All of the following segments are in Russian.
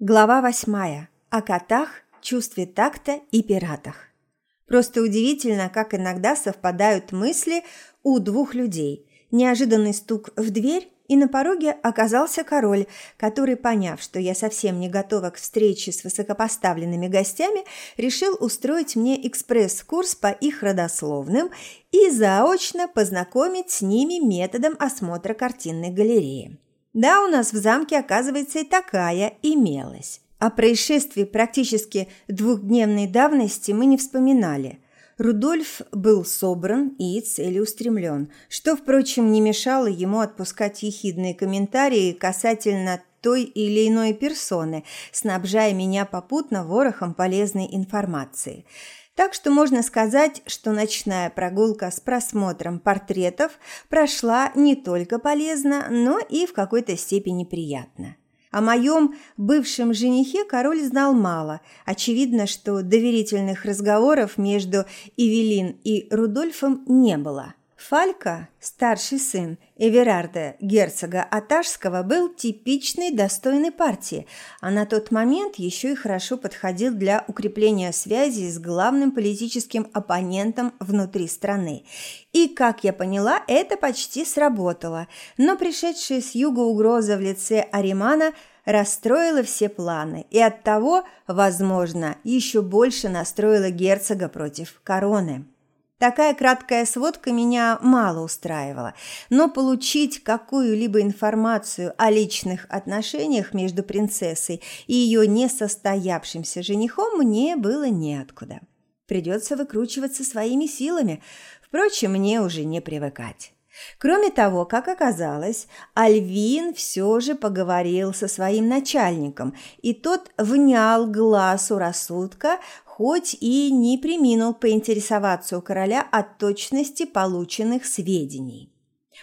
Глава восьмая. О котах, чувстве такта и пиратах. Просто удивительно, как иногда совпадают мысли у двух людей. Неожиданный стук в дверь, и на пороге оказался король, который, поняв, что я совсем не готова к встрече с высокопоставленными гостями, решил устроить мне экспресс-курс по их родословным и заочно познакомить с ними методом осмотра картинной галереи. Да, у нас в замке, оказывается, и такая имелась. О происшествии практически двухдневной давности мы не вспоминали. Рудольф был собран и целеустремлен, что, впрочем, не мешало ему отпускать ехидные комментарии касательно той или иной персоны, снабжая меня попутно ворохом полезной информации – так что можно сказать, что ночная прогулка с просмотром портретов прошла не только полезно, но и в какой-то степени приятно. О моем бывшем женихе король знал мало. Очевидно, что доверительных разговоров между Эвелин и Рудольфом не было. Фалька, старший сын Эверарда, герцога Аташского, был типичной достойной партии, а на тот момент еще и хорошо подходил для укрепления связи с главным политическим оппонентом внутри страны. И, как я поняла, это почти сработало, но пришедшая с юга угроза в лице Аримана расстроила все планы и оттого, возможно, еще больше настроила герцога против короны. Такая краткая сводка меня мало устраивала, но получить какую-либо информацию о личных отношениях между принцессой и ее несостоявшимся женихом мне было неоткуда. Придется выкручиваться своими силами, впрочем, мне уже не привыкать. Кроме того, как оказалось, Альвин все же поговорил со своим начальником, и тот внял глазу рассудка, хоть и не приминул поинтересоваться у короля о точности полученных сведений.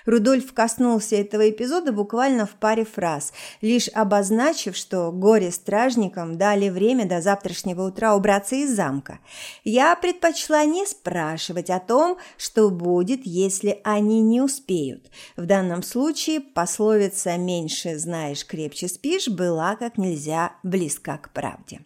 Рудольф коснулся этого эпизода буквально в паре фраз, лишь обозначив, что горе-стражникам дали время до завтрашнего утра убраться из замка. Я предпочла не спрашивать о том, что будет, если они не успеют. В данном случае пословица «меньше знаешь, крепче спишь» была как нельзя близка к правде.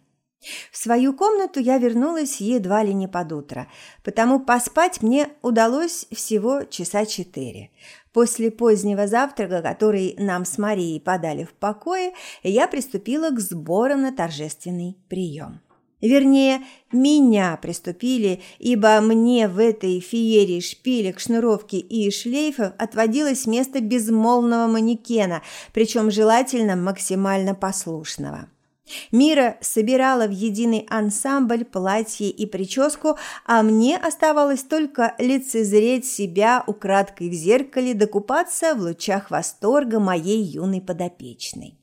В свою комнату я вернулась едва ли не под утро, потому поспать мне удалось всего часа четыре. После позднего завтрака, который нам с Марией подали в покое, я приступила к сборам на торжественный прием. Вернее, меня приступили, ибо мне в этой феерии шпилек, шнуровки и шлейфов отводилось место безмолвного манекена, причем желательно максимально послушного. Мира собирала в единый ансамбль платье и прическу, а мне оставалось только лицезреть себя украдкой в зеркале, докупаться в лучах восторга моей юной подопечной.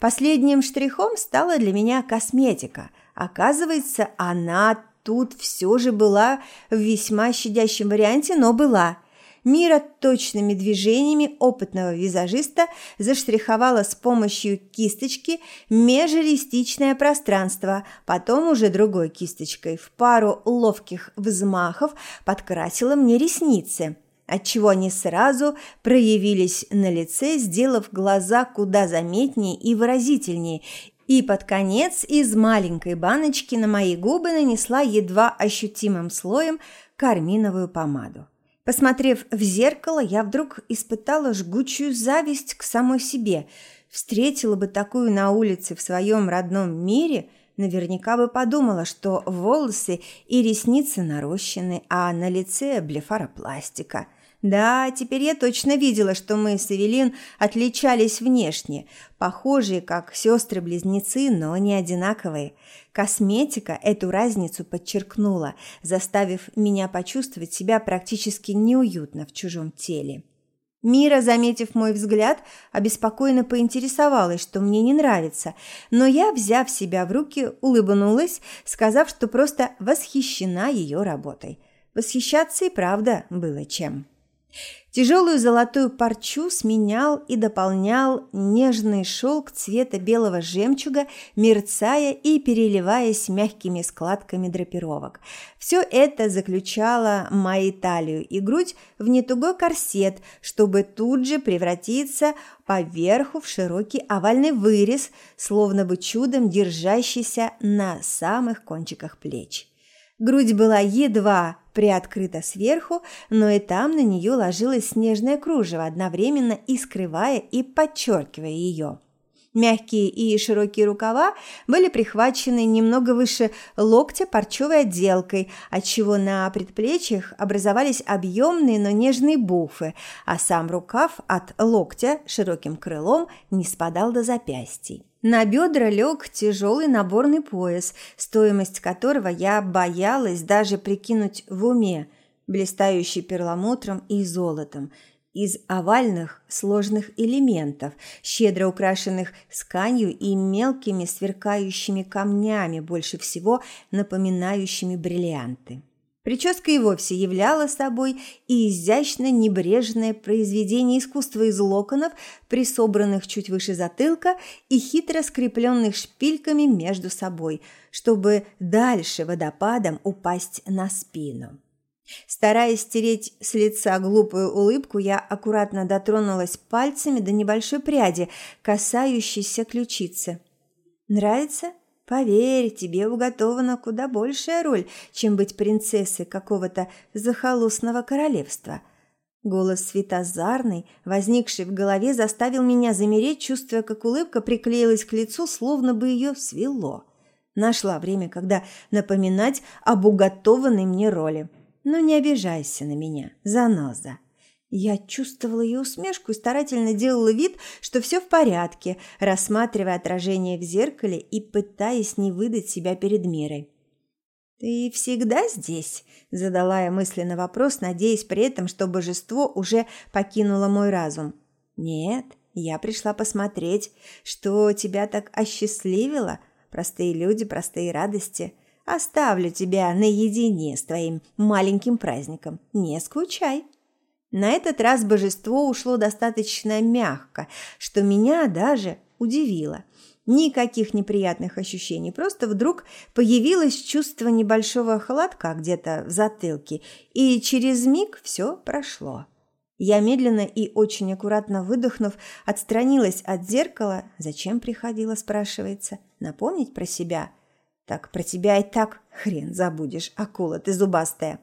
Последним штрихом стала для меня косметика. Оказывается, она тут все же была в весьма щадящем варианте, но была – Мира точными движениями опытного визажиста заштриховала с помощью кисточки межреалистичное пространство, потом уже другой кисточкой в пару ловких взмахов подкрасила мне ресницы отчего они сразу проявились на лице, сделав глаза куда заметнее и выразительнее, и под конец из маленькой баночки на мои губы нанесла едва ощутимым слоем карминовую помаду. Посмотрев в зеркало, я вдруг испытала жгучую зависть к самой себе. Встретила бы такую на улице в своем родном мире, наверняка бы подумала, что волосы и ресницы нарощены, а на лице блефаропластика – да, теперь я точно видела, что мы с Эвелин отличались внешне, похожие как сестры-близнецы, но не одинаковые. Косметика эту разницу подчеркнула, заставив меня почувствовать себя практически неуютно в чужом теле. Мира, заметив мой взгляд, обеспокоенно поинтересовалась, что мне не нравится, но я, взяв себя в руки, улыбнулась, сказав, что просто восхищена ее работой. Восхищаться и правда было чем. Тяжелую золотую парчу сменял и дополнял нежный шелк цвета белого жемчуга, мерцая и переливаясь мягкими складками драпировок. Все это заключало мои талию и грудь в нетугой корсет, чтобы тут же превратиться поверху в широкий овальный вырез, словно бы чудом держащийся на самых кончиках плеч. Грудь была едва приоткрыта сверху, но и там на нее ложилось снежное кружево, одновременно и скрывая, и подчеркивая ее. Мягкие и широкие рукава были прихвачены немного выше локтя парчевой отделкой, отчего на предплечьях образовались объемные, но нежные буфы, а сам рукав от локтя широким крылом не спадал до запястий. На бедра лег тяжелый наборный пояс, стоимость которого я боялась даже прикинуть в уме, блистающий перламутром и золотом, из овальных сложных элементов, щедро украшенных сканью и мелкими сверкающими камнями, больше всего напоминающими бриллианты. Прическа и вовсе являла собой и изящно небрежное произведение искусства из локонов, присобранных чуть выше затылка и хитро скрепленных шпильками между собой, чтобы дальше водопадом упасть на спину. Стараясь стереть с лица глупую улыбку, я аккуратно дотронулась пальцами до небольшой пряди, касающейся ключицы. «Нравится?» Поверь, тебе уготована куда большая роль, чем быть принцессой какого-то захолустного королевства. Голос светозарный, возникший в голове, заставил меня замереть, чувствуя, как улыбка приклеилась к лицу, словно бы ее свело. Нашла время, когда напоминать об уготованной мне роли. Но не обижайся на меня, заноза. Я чувствовала ее усмешку и старательно делала вид, что все в порядке, рассматривая отражение в зеркале и пытаясь не выдать себя перед мирой. «Ты всегда здесь?» – задала я мысленно вопрос, надеясь при этом, что божество уже покинуло мой разум. «Нет, я пришла посмотреть, что тебя так осчастливило. Простые люди, простые радости. Оставлю тебя наедине с твоим маленьким праздником. Не скучай». На этот раз божество ушло достаточно мягко, что меня даже удивило. Никаких неприятных ощущений, просто вдруг появилось чувство небольшого холодка где-то в затылке, и через миг все прошло. Я медленно и очень аккуратно выдохнув, отстранилась от зеркала. Зачем приходила, спрашивается. Напомнить про себя? Так про тебя и так хрен забудешь, акула ты зубастая.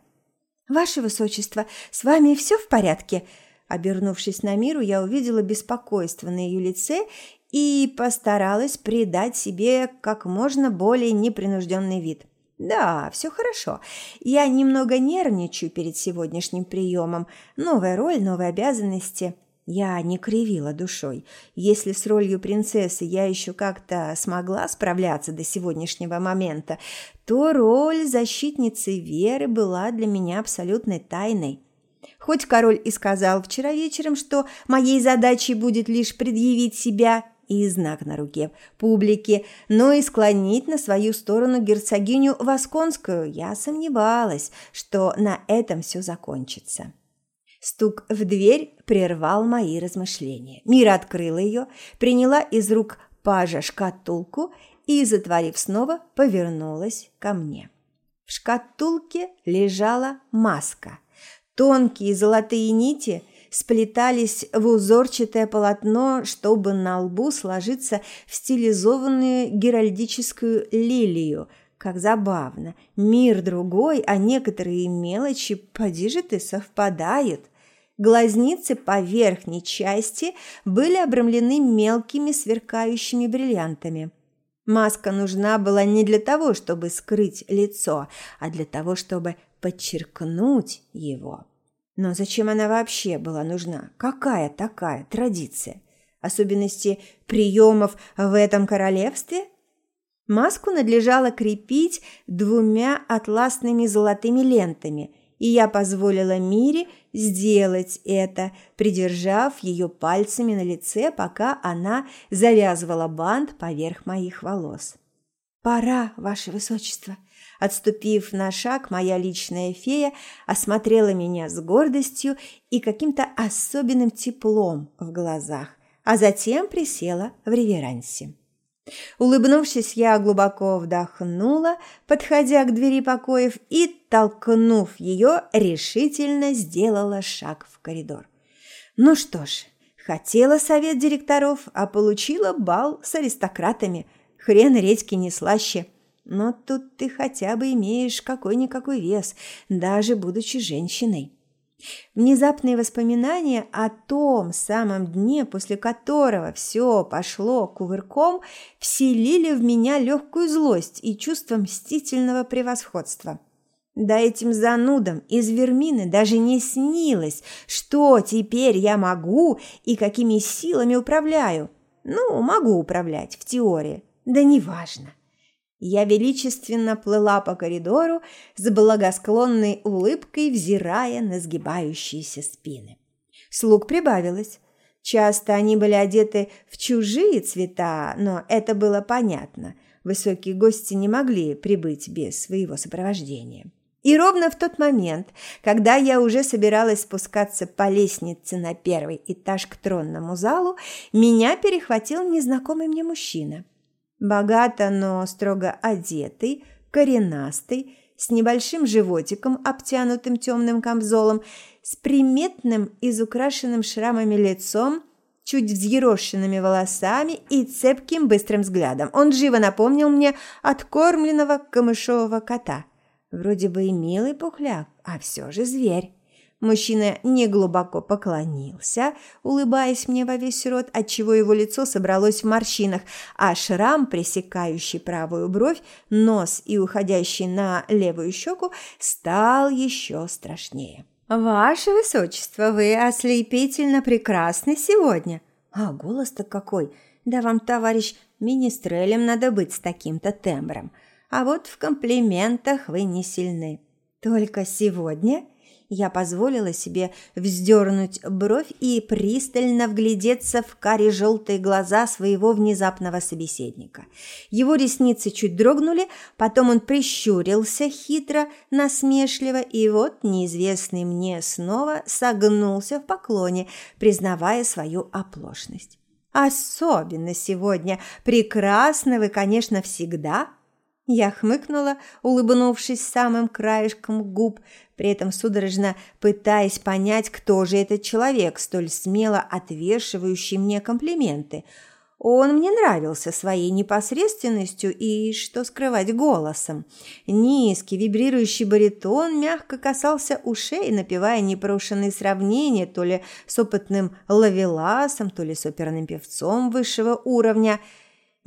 «Ваше Высочество, с вами все в порядке?» Обернувшись на миру, я увидела беспокойство на ее лице и постаралась придать себе как можно более непринужденный вид. «Да, все хорошо. Я немного нервничаю перед сегодняшним приемом. Новая роль, новые обязанности». Я не кривила душой. Если с ролью принцессы я еще как-то смогла справляться до сегодняшнего момента, то роль защитницы Веры была для меня абсолютной тайной. Хоть король и сказал вчера вечером, что моей задачей будет лишь предъявить себя и знак на руке публике, но и склонить на свою сторону герцогиню Восконскую, я сомневалась, что на этом все закончится. Стук в дверь прервал мои размышления. Мира открыла ее, приняла из рук пажа шкатулку и, затворив снова, повернулась ко мне. В шкатулке лежала маска. Тонкие золотые нити сплетались в узорчатое полотно, чтобы на лбу сложиться в стилизованную геральдическую лилию. Как забавно. Мир другой, а некоторые мелочи, поди же ты, совпадают. Глазницы по верхней части были обрамлены мелкими сверкающими бриллиантами. Маска нужна была не для того, чтобы скрыть лицо, а для того, чтобы подчеркнуть его. Но зачем она вообще была нужна? Какая такая традиция? Особенности приемов в этом королевстве? Маску надлежало крепить двумя атласными золотыми лентами, и я позволила Мире сделать это, придержав ее пальцами на лице, пока она завязывала бант поверх моих волос. «Пора, ваше высочество». Отступив на шаг, моя личная фея осмотрела меня с гордостью и каким-то особенным теплом в глазах, а затем присела в реверансе. Улыбнувшись, я глубоко вдохнула, подходя к двери покоев и, толкнув ее, решительно сделала шаг в коридор. Ну что ж, хотела совет директоров, а получила бал с аристократами. Хрен редьки не слаще. Но тут ты хотя бы имеешь какой-никакой вес, даже будучи женщиной. Внезапные воспоминания о том самом дне, после которого все пошло кувырком, вселили в меня легкую злость и чувство мстительного превосходства. Да этим занудам из Вермины даже не снилось, что теперь я могу и какими силами управляю. Ну, могу управлять в теории, да неважно. Я величественно плыла по коридору с благосклонной улыбкой, взирая на сгибающиеся спины. Слуг прибавилось. Часто они были одеты в чужие цвета, но это было понятно. Высокие гости не могли прибыть без своего сопровождения. И ровно в тот момент, когда я уже собиралась спускаться по лестнице на первый этаж к тронному залу, меня перехватил незнакомый мне мужчина – Богато, но строго одетый, коренастый, с небольшим животиком, обтянутым темным камзолом, с приметным, изукрашенным шрамами лицом, чуть взъерошенными волосами и цепким быстрым взглядом. Он живо напомнил мне откормленного камышового кота. Вроде бы и милый пухляк, а все же зверь. Мужчина неглубоко поклонился, улыбаясь мне во весь рот, отчего его лицо собралось в морщинах, а шрам, пресекающий правую бровь, нос и уходящий на левую щеку, стал еще страшнее. «Ваше Высочество, вы ослепительно прекрасны сегодня!» «А голос-то какой! Да вам, товарищ, министрелем надо быть с таким-то тембром. А вот в комплиментах вы не сильны. Только сегодня...» Я позволила себе вздернуть бровь и пристально вглядеться в карие желтые глаза своего внезапного собеседника. Его ресницы чуть дрогнули, потом он прищурился хитро, насмешливо, и вот неизвестный мне снова согнулся в поклоне, признавая свою оплошность. «Особенно сегодня. Прекрасно вы, конечно, всегда», я хмыкнула, улыбнувшись самым краешком губ, при этом судорожно пытаясь понять, кто же этот человек, столь смело отвешивающий мне комплименты. Он мне нравился своей непосредственностью и, что скрывать, голосом. Низкий, вибрирующий баритон мягко касался ушей, напевая непрошенные сравнения то ли с опытным лавеласом, то ли с оперным певцом высшего уровня –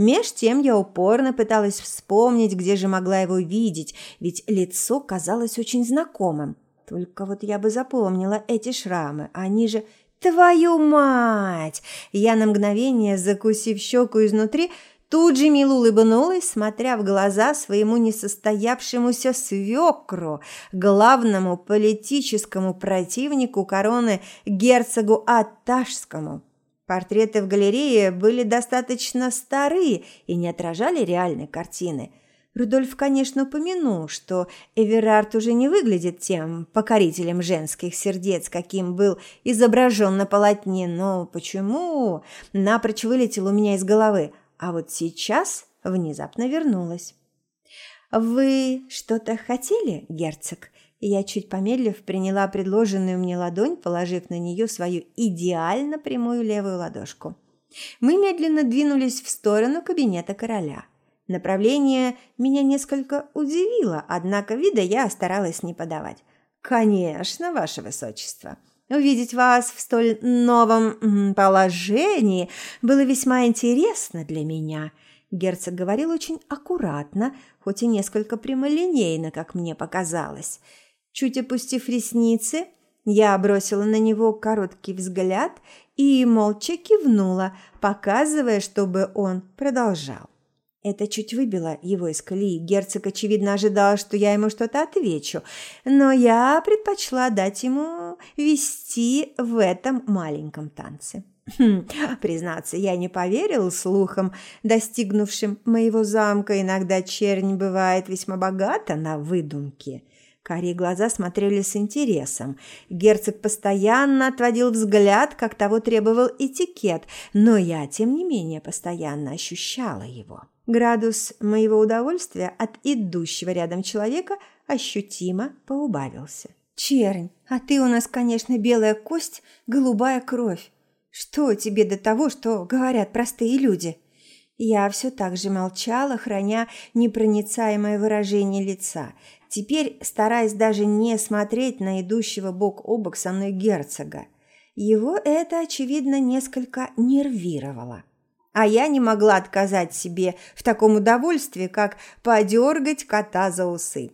Меж тем я упорно пыталась вспомнить, где же могла его видеть, ведь лицо казалось очень знакомым. Только вот я бы запомнила эти шрамы, они же... «Твою мать!» Я на мгновение, закусив щеку изнутри, тут же мило улыбнулась, смотря в глаза своему несостоявшемуся свекру, главному политическому противнику короны герцогу Аташскому. Портреты в галерее были достаточно старые и не отражали реальной картины. Рудольф, конечно, упомянул, что Эверард уже не выглядит тем покорителем женских сердец, каким был изображен на полотне, но почему напрочь вылетел у меня из головы, а вот сейчас внезапно вернулась. «Вы что-то хотели, герцог?» Я, чуть помедлив, приняла предложенную мне ладонь, положив на нее свою идеально прямую левую ладошку. Мы медленно двинулись в сторону кабинета короля. Направление меня несколько удивило, однако вида я старалась не подавать. «Конечно, ваше высочество!» Увидеть вас в столь новом положении было весьма интересно для меня. Герцог говорил очень аккуратно, хоть и несколько прямолинейно, как мне показалось. Чуть опустив ресницы, я бросила на него короткий взгляд и молча кивнула, показывая, чтобы он продолжал. Это чуть выбило его из колеи. Герцог, очевидно, ожидал, что я ему что-то отвечу, но я предпочла дать ему вести в этом маленьком танце. Хм, признаться, я не поверил слухам, достигнувшим моего замка. Иногда чернь бывает весьма богата на выдумки. Карие глаза смотрели с интересом. Герцог постоянно отводил взгляд, как того требовал этикет, но я, тем не менее, постоянно ощущала его. Градус моего удовольствия от идущего рядом человека ощутимо поубавился. «Чернь, а ты у нас, конечно, белая кость, голубая кровь. Что тебе до того, что говорят простые люди?» Я все так же молчала, храня непроницаемое выражение лица, теперь стараясь даже не смотреть на идущего бок о бок со мной герцога. Его это, очевидно, несколько нервировало. А я не могла отказать себе в таком удовольствии, как подергать кота за усы.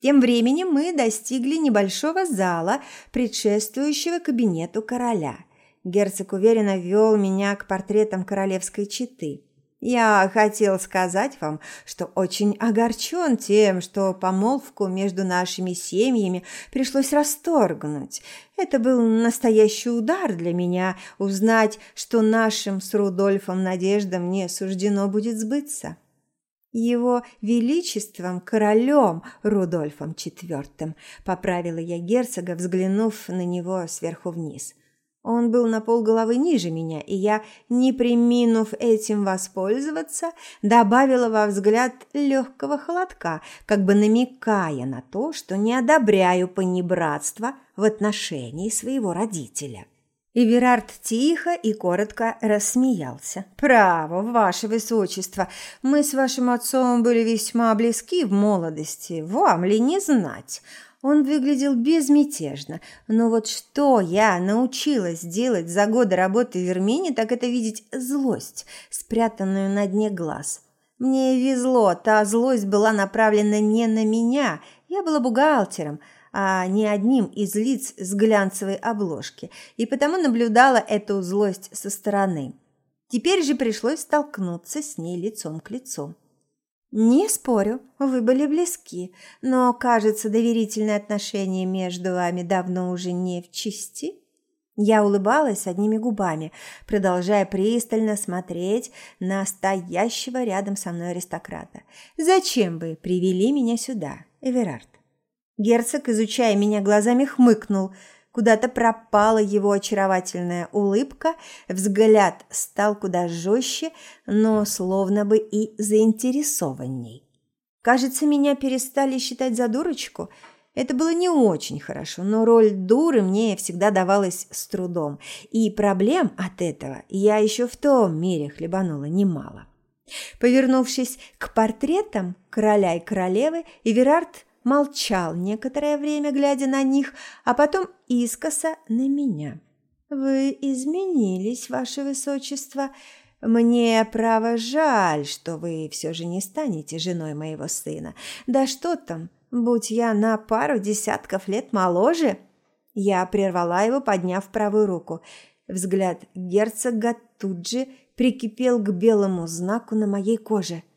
Тем временем мы достигли небольшого зала, предшествующего кабинету короля. Герцог уверенно вел меня к портретам королевской четы. Я хотел сказать вам, что очень огорчен тем, что помолвку между нашими семьями пришлось расторгнуть. Это был настоящий удар для меня узнать, что нашим с Рудольфом надеждам не суждено будет сбыться. Его величеством королем Рудольфом IV, поправила я герцога, взглянув на него сверху вниз. Он был на полголовы ниже меня, и я, не приминув этим воспользоваться, добавила во взгляд легкого холодка, как бы намекая на то, что не одобряю понебратство в отношении своего родителя. И Верард тихо и коротко рассмеялся. «Право, ваше высочество, мы с вашим отцом были весьма близки в молодости, вам ли не знать?» Он выглядел безмятежно, но вот что я научилась делать за годы работы в Вермине, так это видеть злость, спрятанную на дне глаз. Мне везло, та злость была направлена не на меня, я была бухгалтером, а не одним из лиц с глянцевой обложки, и потому наблюдала эту злость со стороны. Теперь же пришлось столкнуться с ней лицом к лицу. «Не спорю, вы были близки, но, кажется, доверительные отношения между вами давно уже не в чести». Я улыбалась одними губами, продолжая пристально смотреть на стоящего рядом со мной аристократа. «Зачем вы привели меня сюда, Эверард?» Герцог, изучая меня глазами, хмыкнул – Куда-то пропала его очаровательная улыбка, взгляд стал куда жестче, но словно бы и заинтересованней. Кажется, меня перестали считать за дурочку. Это было не очень хорошо, но роль дуры мне всегда давалась с трудом, и проблем от этого я еще в том мире хлебанула немало. Повернувшись к портретам короля и королевы, Эверард молчал некоторое время, глядя на них, а потом искоса на меня. «Вы изменились, ваше высочество. Мне, право, жаль, что вы все же не станете женой моего сына. Да что там, будь я на пару десятков лет моложе!» Я прервала его, подняв правую руку. Взгляд герцога тут же прикипел к белому знаку на моей коже –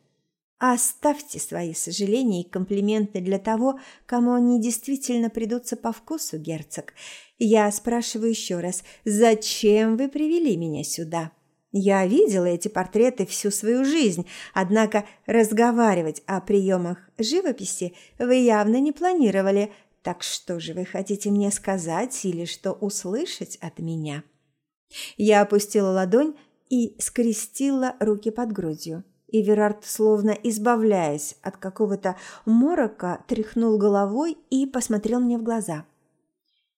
Оставьте свои сожаления и комплименты для того, кому они действительно придутся по вкусу, герцог. Я спрашиваю еще раз, зачем вы привели меня сюда? Я видела эти портреты всю свою жизнь, однако разговаривать о приемах живописи вы явно не планировали. Так что же вы хотите мне сказать или что услышать от меня? Я опустила ладонь и скрестила руки под грудью. И Верард, словно избавляясь от какого-то морока, тряхнул головой и посмотрел мне в глаза.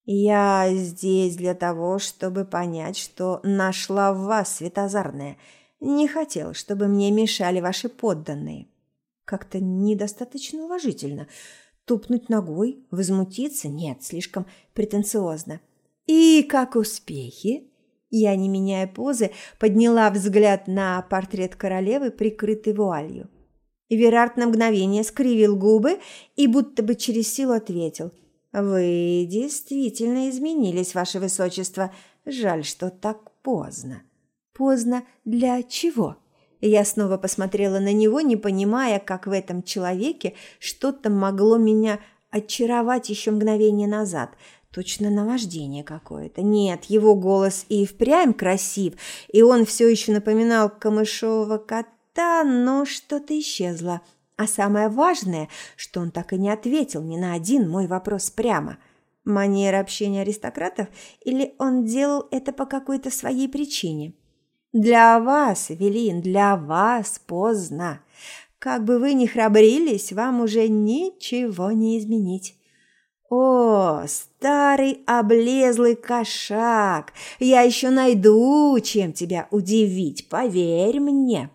«Я здесь для того, чтобы понять, что нашла в вас, Светозарная. Не хотел, чтобы мне мешали ваши подданные». Как-то недостаточно уважительно. Тупнуть ногой, возмутиться? Нет, слишком претенциозно. «И как успехи?» Я, не меняя позы, подняла взгляд на портрет королевы, прикрытый вуалью. Верард на мгновение скривил губы и будто бы через силу ответил. «Вы действительно изменились, ваше высочество. Жаль, что так поздно». «Поздно для чего?» Я снова посмотрела на него, не понимая, как в этом человеке что-то могло меня очаровать еще мгновение назад – Точно наваждение какое-то. Нет, его голос и впрямь красив, и он все еще напоминал камышового кота, но что-то исчезло. А самое важное, что он так и не ответил ни на один мой вопрос прямо. Манера общения аристократов или он делал это по какой-то своей причине? Для вас, Велин, для вас поздно. Как бы вы ни храбрились, вам уже ничего не изменить. О, старый облезлый кошак, я еще найду, чем тебя удивить, поверь мне.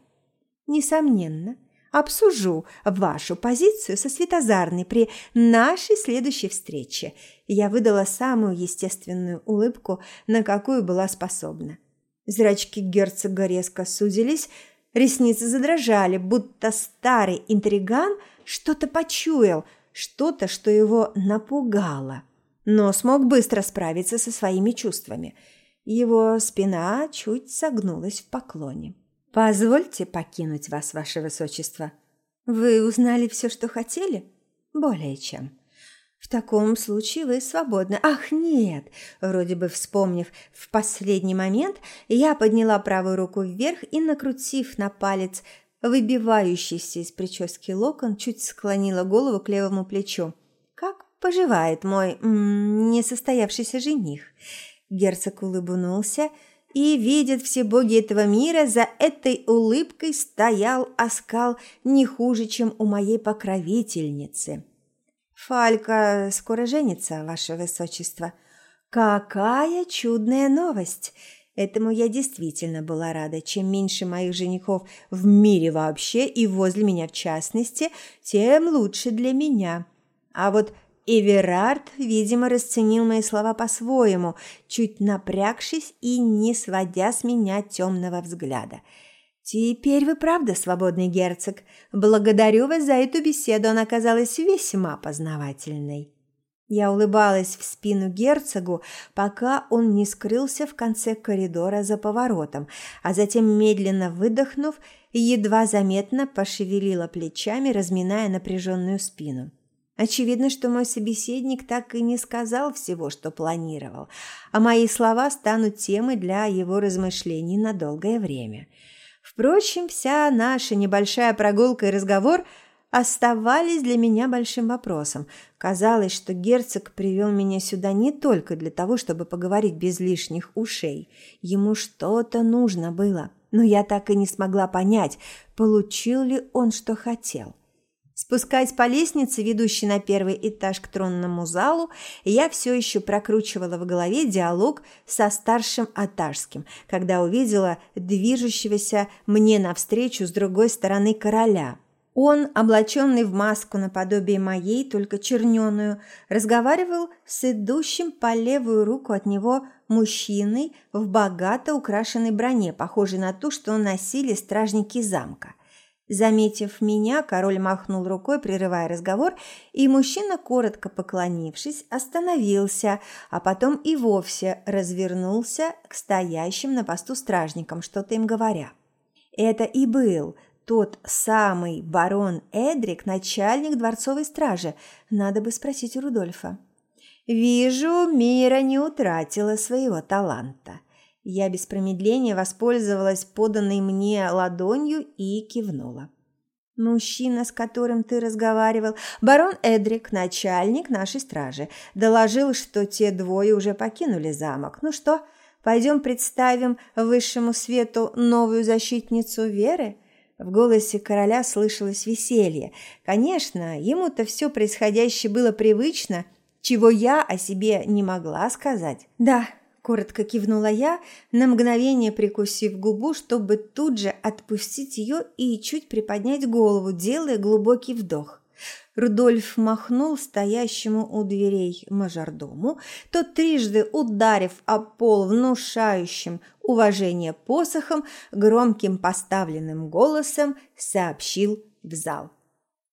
Несомненно, обсужу вашу позицию со Светозарной при нашей следующей встрече. Я выдала самую естественную улыбку, на какую была способна. Зрачки герцога резко сузились, ресницы задрожали, будто старый интриган что-то почуял, что-то, что его напугало, но смог быстро справиться со своими чувствами. Его спина чуть согнулась в поклоне. «Позвольте покинуть вас, ваше высочество. Вы узнали все, что хотели? Более чем». В таком случае вы свободны. Ах, нет. Вроде бы вспомнив в последний момент, я подняла правую руку вверх и накрутив на палец выбивающийся из прически локон, чуть склонила голову к левому плечу. Как поживает мой м -м, несостоявшийся жених? Герцог улыбнулся, и видят все боги этого мира, за этой улыбкой стоял оскал не хуже, чем у моей покровительницы. Фалька скоро женится, ваше высочество. Какая чудная новость! Этому я действительно была рада. Чем меньше моих женихов в мире вообще и возле меня в частности, тем лучше для меня. А вот Эверард, видимо, расценил мои слова по-своему, чуть напрягшись и не сводя с меня темного взгляда. «Теперь вы правда свободный герцог. Благодарю вас за эту беседу, она оказалась весьма познавательной». Я улыбалась в спину герцогу, пока он не скрылся в конце коридора за поворотом, а затем, медленно выдохнув, едва заметно пошевелила плечами, разминая напряженную спину. Очевидно, что мой собеседник так и не сказал всего, что планировал, а мои слова станут темой для его размышлений на долгое время. Впрочем, вся наша небольшая прогулка и разговор – оставались для меня большим вопросом. Казалось, что герцог привел меня сюда не только для того, чтобы поговорить без лишних ушей. Ему что-то нужно было, но я так и не смогла понять, получил ли он, что хотел. Спускаясь по лестнице, ведущей на первый этаж к тронному залу, я все еще прокручивала в голове диалог со старшим Аташским, когда увидела движущегося мне навстречу с другой стороны короля – он, облаченный в маску наподобие моей, только черненую, разговаривал с идущим по левую руку от него мужчиной в богато украшенной броне, похожей на ту, что носили стражники замка. Заметив меня, король махнул рукой, прерывая разговор, и мужчина, коротко поклонившись, остановился, а потом и вовсе развернулся к стоящим на посту стражникам, что-то им говоря. Это и был – тот самый барон Эдрик, начальник дворцовой стражи. Надо бы спросить у Рудольфа. Вижу, Мира не утратила своего таланта. Я без промедления воспользовалась поданной мне ладонью и кивнула. Мужчина, с которым ты разговаривал, барон Эдрик, начальник нашей стражи, доложил, что те двое уже покинули замок. Ну что, пойдем представим высшему свету новую защитницу Веры? В голосе короля слышалось веселье. Конечно, ему-то все происходящее было привычно, чего я о себе не могла сказать. «Да», – коротко кивнула я, на мгновение прикусив губу, чтобы тут же отпустить ее и чуть приподнять голову, делая глубокий вдох. Рудольф махнул стоящему у дверей мажордому, тот трижды ударив о пол внушающим уважение посохом, громким поставленным голосом сообщил в зал.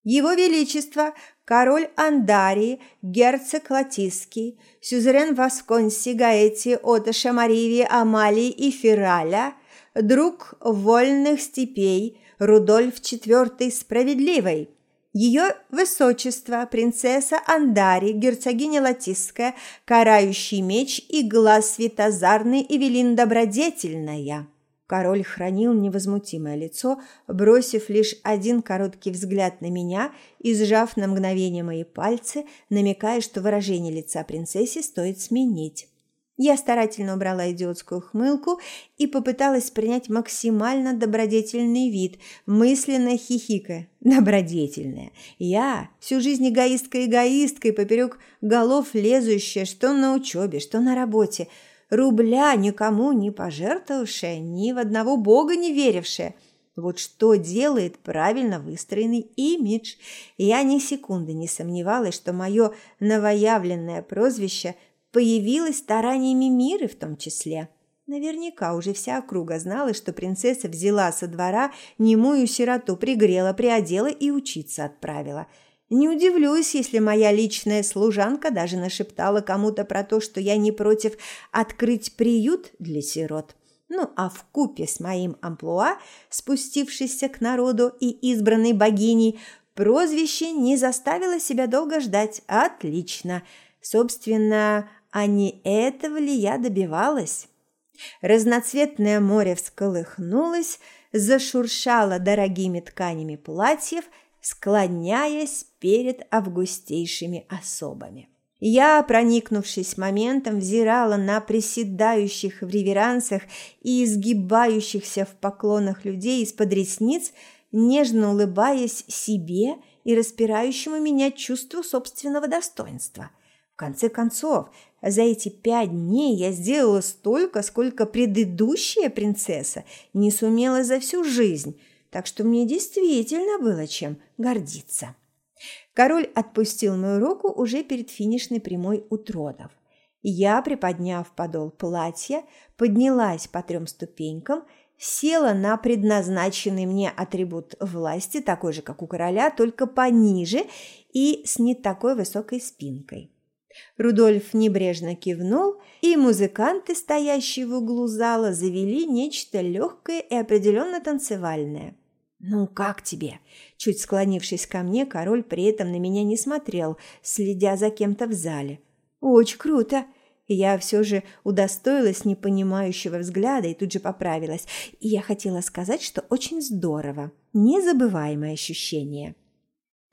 Его Величество, король Андарии, герцог Латиский, сюзерен Васконси Гаэти от Шамаривии, Амалии и Фираля, друг вольных степей, Рудольф IV Справедливый – Ее высочество, принцесса Андари, герцогиня Латисская, карающий меч и глаз светозарный Эвелин Добродетельная. Король хранил невозмутимое лицо, бросив лишь один короткий взгляд на меня и сжав на мгновение мои пальцы, намекая, что выражение лица принцессе стоит сменить. Я старательно убрала идиотскую хмылку и попыталась принять максимально добродетельный вид, мысленно хихикая. Добродетельная. Я, всю жизнь эгоистка-эгоисткой, поперек голов лезущая, что на учебе, что на работе, рубля никому не пожертвовавшая, ни в одного бога не верившая. Вот что делает правильно выстроенный имидж. Я ни секунды не сомневалась, что мое новоявленное прозвище – появилась стараниями Миры в том числе. Наверняка уже вся округа знала, что принцесса взяла со двора немую сироту, пригрела, приодела и учиться отправила. Не удивлюсь, если моя личная служанка даже нашептала кому-то про то, что я не против открыть приют для сирот. Ну, а в купе с моим амплуа, спустившейся к народу и избранной богиней, прозвище не заставило себя долго ждать. Отлично. Собственно, а не этого ли я добивалась? Разноцветное море всколыхнулось, зашуршало дорогими тканями платьев, склоняясь перед августейшими особами. Я, проникнувшись моментом, взирала на приседающих в реверансах и изгибающихся в поклонах людей из-под ресниц, нежно улыбаясь себе и распирающему меня чувству собственного достоинства. В конце концов, за эти пять дней я сделала столько, сколько предыдущая принцесса не сумела за всю жизнь, так что мне действительно было чем гордиться. Король отпустил мою руку уже перед финишной прямой у тродов. Я, приподняв подол платья, поднялась по трем ступенькам, села на предназначенный мне атрибут власти, такой же, как у короля, только пониже и с не такой высокой спинкой. Рудольф небрежно кивнул, и музыканты, стоящие в углу зала, завели нечто легкое и определенно танцевальное. «Ну, как тебе?» Чуть склонившись ко мне, король при этом на меня не смотрел, следя за кем-то в зале. «Очень круто!» Я все же удостоилась непонимающего взгляда и тут же поправилась. И я хотела сказать, что очень здорово. Незабываемое ощущение.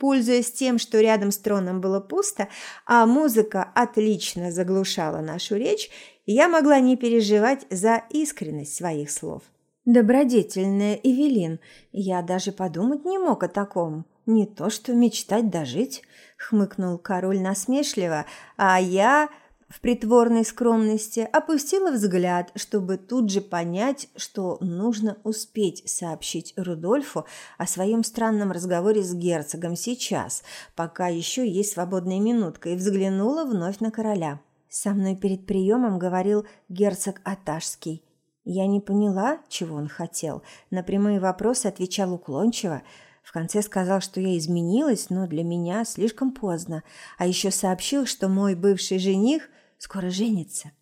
Пользуясь тем, что рядом с троном было пусто, а музыка отлично заглушала нашу речь, я могла не переживать за искренность своих слов. Добродетельная Эвелин, я даже подумать не мог о таком. Не то что мечтать дожить, хмыкнул король насмешливо, а я в притворной скромности опустила взгляд, чтобы тут же понять, что нужно успеть сообщить Рудольфу о своем странном разговоре с герцогом сейчас, пока еще есть свободная минутка, и взглянула вновь на короля. Со мной перед приемом говорил герцог Аташский. Я не поняла, чего он хотел. На прямые вопросы отвечал уклончиво. В конце сказал, что я изменилась, но для меня слишком поздно. А еще сообщил, что мой бывший жених скоро женится.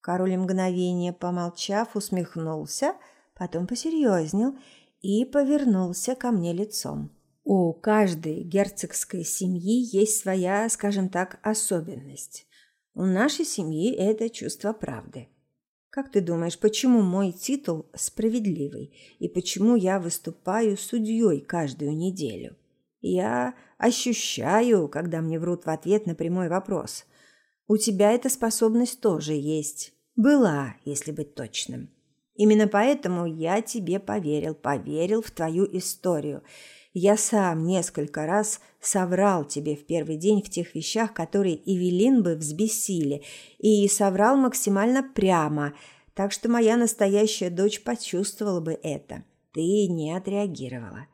Король мгновение помолчав, усмехнулся, потом посерьезнел и повернулся ко мне лицом. У каждой герцогской семьи есть своя, скажем так, особенность. У нашей семьи это чувство правды. Как ты думаешь, почему мой титул справедливый и почему я выступаю судьей каждую неделю? Я ощущаю, когда мне врут в ответ на прямой вопрос – у тебя эта способность тоже есть. Была, если быть точным. Именно поэтому я тебе поверил, поверил в твою историю. Я сам несколько раз соврал тебе в первый день в тех вещах, которые Эвелин бы взбесили, и соврал максимально прямо, так что моя настоящая дочь почувствовала бы это. Ты не отреагировала.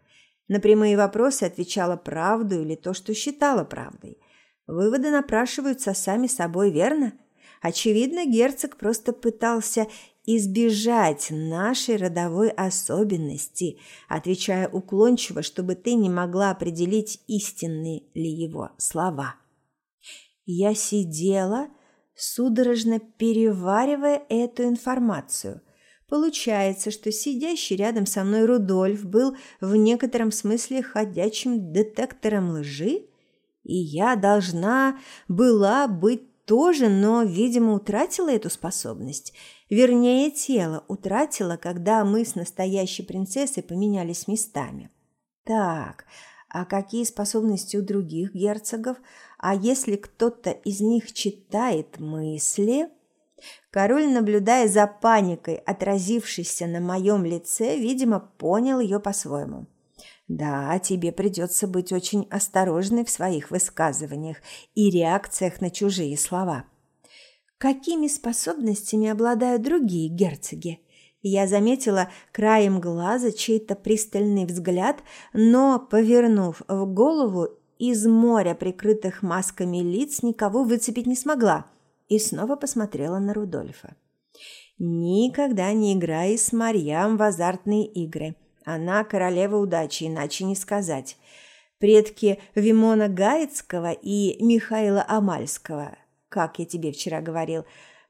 На прямые вопросы отвечала правду или то, что считала правдой. Выводы напрашиваются сами собой, верно? Очевидно, герцог просто пытался избежать нашей родовой особенности, отвечая уклончиво, чтобы ты не могла определить, истинные ли его слова. Я сидела, судорожно переваривая эту информацию. Получается, что сидящий рядом со мной Рудольф был в некотором смысле ходячим детектором лжи, и я должна была быть тоже, но, видимо, утратила эту способность. Вернее, тело утратило, когда мы с настоящей принцессой поменялись местами. Так, а какие способности у других герцогов? А если кто-то из них читает мысли? Король, наблюдая за паникой, отразившейся на моем лице, видимо, понял ее по-своему. «Да, тебе придется быть очень осторожной в своих высказываниях и реакциях на чужие слова». «Какими способностями обладают другие герцоги?» Я заметила краем глаза чей-то пристальный взгляд, но, повернув в голову, из моря прикрытых масками лиц никого выцепить не смогла и снова посмотрела на Рудольфа. «Никогда не играй с Марьям в азартные игры. Она королева удачи, иначе не сказать. Предки Вимона Гаецкого и Михаила Амальского, как я тебе вчера говорил,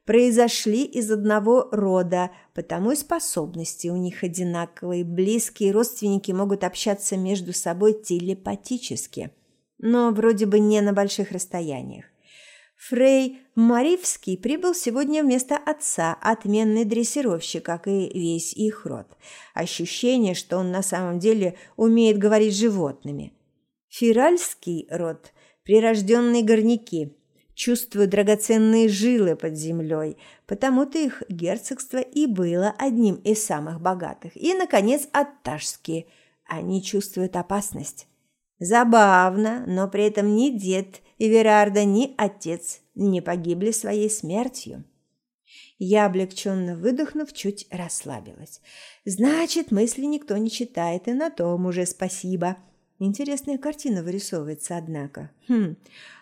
произошли из одного рода, потому и способности у них одинаковые. Близкие родственники могут общаться между собой телепатически, но вроде бы не на больших расстояниях. Фрей Маривский прибыл сегодня вместо отца, отменный дрессировщик, как и весь их род. Ощущение, что он на самом деле умеет говорить животными. Фиральский род – прирожденные горняки, чувствуют драгоценные жилы под землей, потому-то их герцогство и было одним из самых богатых. И, наконец, атташские – они чувствуют опасность. Забавно, но при этом ни дед и Верарда, ни отец не погибли своей смертью. Я, облегченно выдохнув, чуть расслабилась. Значит, мысли никто не читает, и на том уже спасибо. Интересная картина вырисовывается, однако. Хм,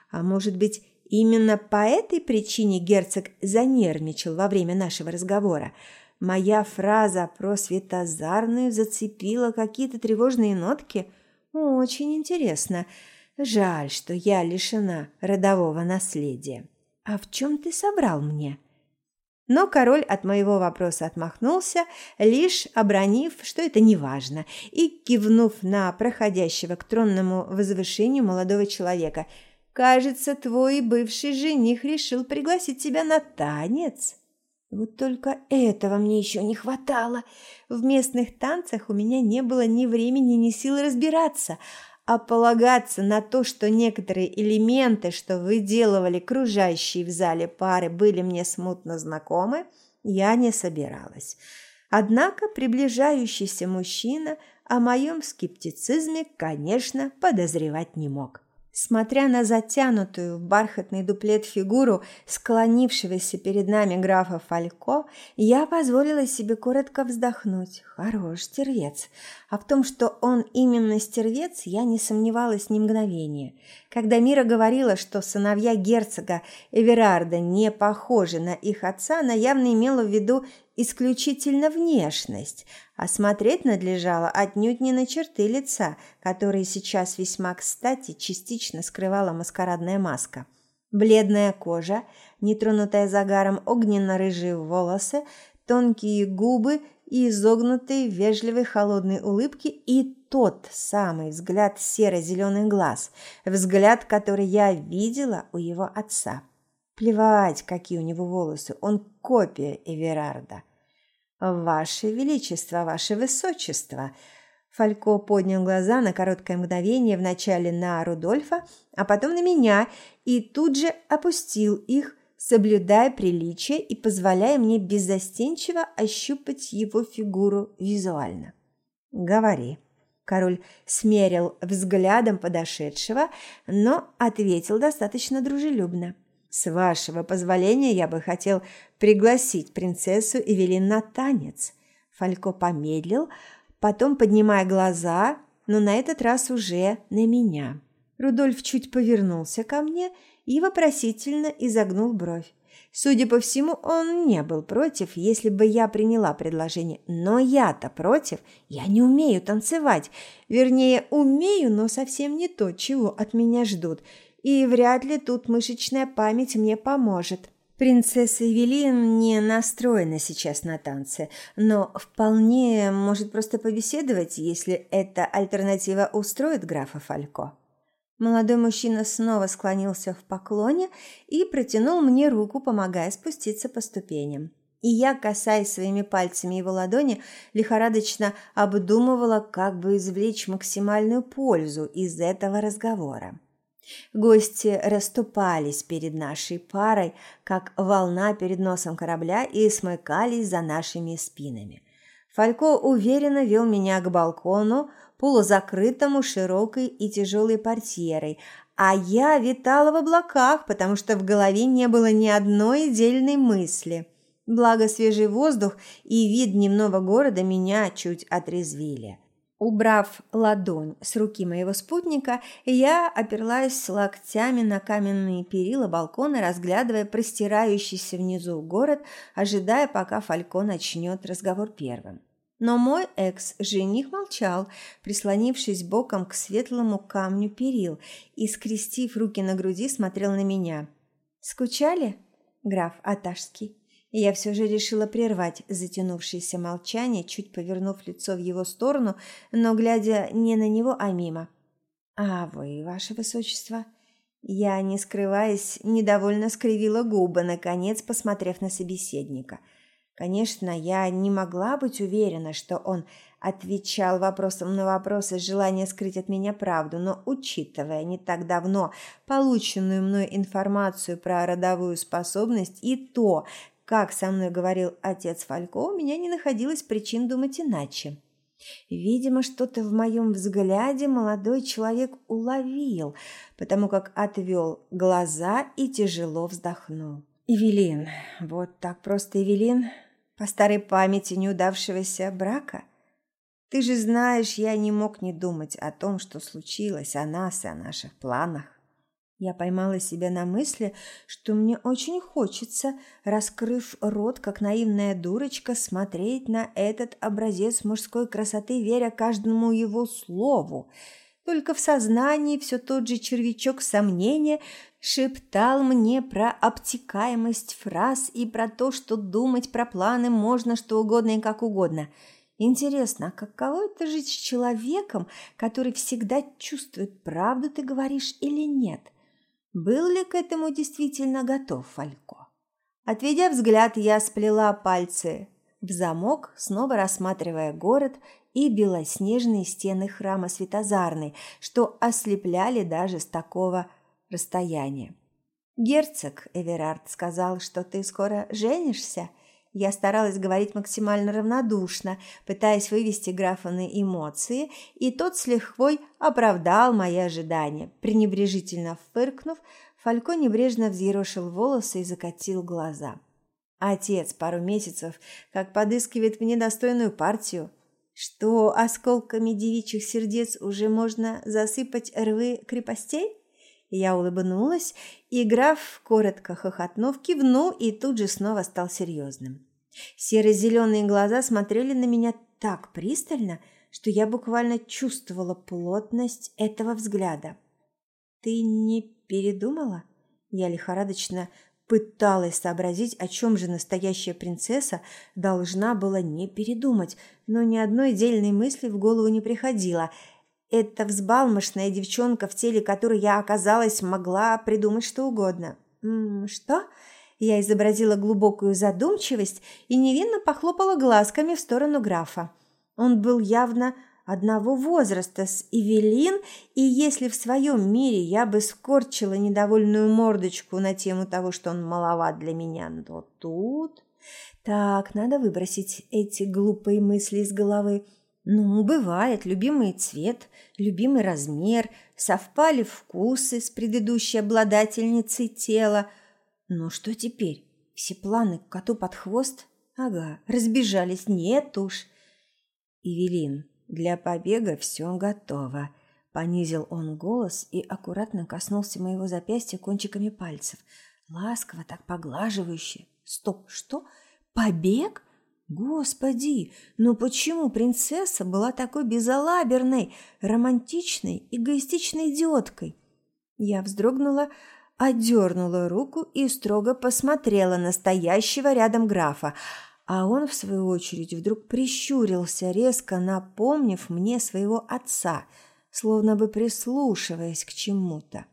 а может быть, именно по этой причине герцог занервничал во время нашего разговора? Моя фраза про светозарную зацепила какие-то тревожные нотки? Очень интересно. Жаль, что я лишена родового наследия. А в чем ты собрал мне? Но король от моего вопроса отмахнулся, лишь обронив, что это неважно, и кивнув на проходящего к тронному возвышению молодого человека. «Кажется, твой бывший жених решил пригласить тебя на танец». Вот только этого мне еще не хватало. В местных танцах у меня не было ни времени, ни силы разбираться – а полагаться на то, что некоторые элементы, что выделывали кружащие в зале пары, были мне смутно знакомы, я не собиралась. Однако приближающийся мужчина о моем скептицизме, конечно, подозревать не мог. Смотря на затянутую в бархатный дуплет фигуру склонившегося перед нами графа Фалько, я позволила себе коротко вздохнуть. Хорош стервец. А в том, что он именно стервец, я не сомневалась ни мгновения. Когда Мира говорила, что сыновья герцога Эверарда не похожи на их отца, она явно имела в виду исключительно внешность, а смотреть надлежало отнюдь не на черты лица, которые сейчас весьма кстати частично скрывала маскарадная маска. Бледная кожа, нетронутая загаром огненно-рыжие волосы, тонкие губы и изогнутые в вежливой холодной улыбки и тот самый взгляд серо-зеленых глаз, взгляд, который я видела у его отца. Плевать, какие у него волосы, он копия Эверарда. «Ваше Величество, Ваше Высочество!» Фалько поднял глаза на короткое мгновение вначале на Рудольфа, а потом на меня, и тут же опустил их, соблюдая приличие и позволяя мне беззастенчиво ощупать его фигуру визуально. «Говори». Король смерил взглядом подошедшего, но ответил достаточно дружелюбно. С вашего позволения я бы хотел пригласить принцессу Эвелин на танец. Фалько помедлил, потом поднимая глаза, но на этот раз уже на меня. Рудольф чуть повернулся ко мне и вопросительно изогнул бровь. Судя по всему, он не был против, если бы я приняла предложение. Но я-то против. Я не умею танцевать. Вернее, умею, но совсем не то, чего от меня ждут и вряд ли тут мышечная память мне поможет. Принцесса Эвелин не настроена сейчас на танцы, но вполне может просто побеседовать, если эта альтернатива устроит графа Фалько. Молодой мужчина снова склонился в поклоне и протянул мне руку, помогая спуститься по ступеням. И я, касаясь своими пальцами его ладони, лихорадочно обдумывала, как бы извлечь максимальную пользу из этого разговора. Гости расступались перед нашей парой, как волна перед носом корабля, и смыкались за нашими спинами. Фалько уверенно вел меня к балкону, полузакрытому широкой и тяжелой портьерой, а я витала в облаках, потому что в голове не было ни одной отдельной мысли. Благо свежий воздух и вид дневного города меня чуть отрезвили. Убрав ладонь с руки моего спутника, я оперлась локтями на каменные перила балкона, разглядывая простирающийся внизу город, ожидая, пока Фалько начнет разговор первым. Но мой экс-жених молчал, прислонившись боком к светлому камню перил и, скрестив руки на груди, смотрел на меня. «Скучали, граф Аташский?» Я все же решила прервать затянувшееся молчание, чуть повернув лицо в его сторону, но глядя не на него, а мимо. «А вы, ваше высочество?» Я, не скрываясь, недовольно скривила губы, наконец посмотрев на собеседника. Конечно, я не могла быть уверена, что он отвечал вопросом на вопрос из желания скрыть от меня правду, но, учитывая не так давно полученную мной информацию про родовую способность и то, как со мной говорил отец Фалько, у меня не находилось причин думать иначе. Видимо, что-то в моем взгляде молодой человек уловил, потому как отвел глаза и тяжело вздохнул. «Эвелин, вот так просто Эвелин, по старой памяти неудавшегося брака? Ты же знаешь, я не мог не думать о том, что случилось, о нас и о наших планах. Я поймала себя на мысли, что мне очень хочется, раскрыв рот, как наивная дурочка, смотреть на этот образец мужской красоты, веря каждому его слову. Только в сознании все тот же червячок сомнения шептал мне про обтекаемость фраз и про то, что думать про планы можно что угодно и как угодно. Интересно, а каково это жить с человеком, который всегда чувствует, правду ты говоришь или нет? Был ли к этому действительно готов Фалько? Отведя взгляд, я сплела пальцы в замок, снова рассматривая город и белоснежные стены храма Светозарной, что ослепляли даже с такого расстояния. «Герцог Эверард сказал, что ты скоро женишься?» Я старалась говорить максимально равнодушно, пытаясь вывести графа на эмоции, и тот с лихвой оправдал мои ожидания. Пренебрежительно фыркнув, Фалько небрежно взъерошил волосы и закатил глаза. Отец пару месяцев как подыскивает мне достойную партию. Что осколками девичьих сердец уже можно засыпать рвы крепостей? Я улыбнулась, и граф, коротко хохотнув, кивнул и тут же снова стал серьезным. Серо-зеленые глаза смотрели на меня так пристально, что я буквально чувствовала плотность этого взгляда. «Ты не передумала?» Я лихорадочно пыталась сообразить, о чем же настоящая принцесса должна была не передумать, но ни одной дельной мысли в голову не приходило – эта взбалмошная девчонка, в теле которой я оказалась, могла придумать что угодно. «М -м, «Что?» Я изобразила глубокую задумчивость и невинно похлопала глазками в сторону графа. Он был явно одного возраста с Эвелин, и если в своем мире я бы скорчила недовольную мордочку на тему того, что он маловат для меня, то тут... Так, надо выбросить эти глупые мысли из головы. Ну, бывает, любимый цвет, любимый размер, совпали вкусы с предыдущей обладательницей тела. Но что теперь? Все планы к коту под хвост? Ага, разбежались, нет уж. Эвелин, для побега все готово. Понизил он голос и аккуратно коснулся моего запястья кончиками пальцев. Ласково, так поглаживающе. Стоп, что? Побег? Господи, ну почему принцесса была такой безалаберной, романтичной, эгоистичной идиоткой? Я вздрогнула, отдернула руку и строго посмотрела на стоящего рядом графа, а он, в свою очередь, вдруг прищурился, резко напомнив мне своего отца, словно бы прислушиваясь к чему-то.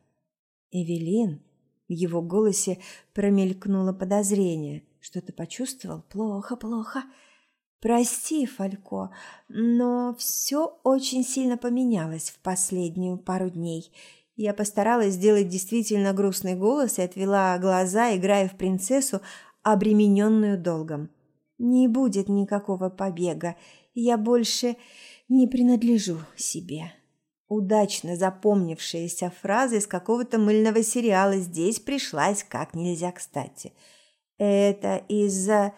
«Эвелин?» В его голосе промелькнуло подозрение. «Что-то почувствовал? Плохо, плохо». «Прости, Фалько, но все очень сильно поменялось в последнюю пару дней. Я постаралась сделать действительно грустный голос и отвела глаза, играя в принцессу, обремененную долгом. Не будет никакого побега. Я больше не принадлежу себе. Удачно запомнившаяся фраза из какого-то мыльного сериала здесь пришлась как нельзя кстати. Это из-за...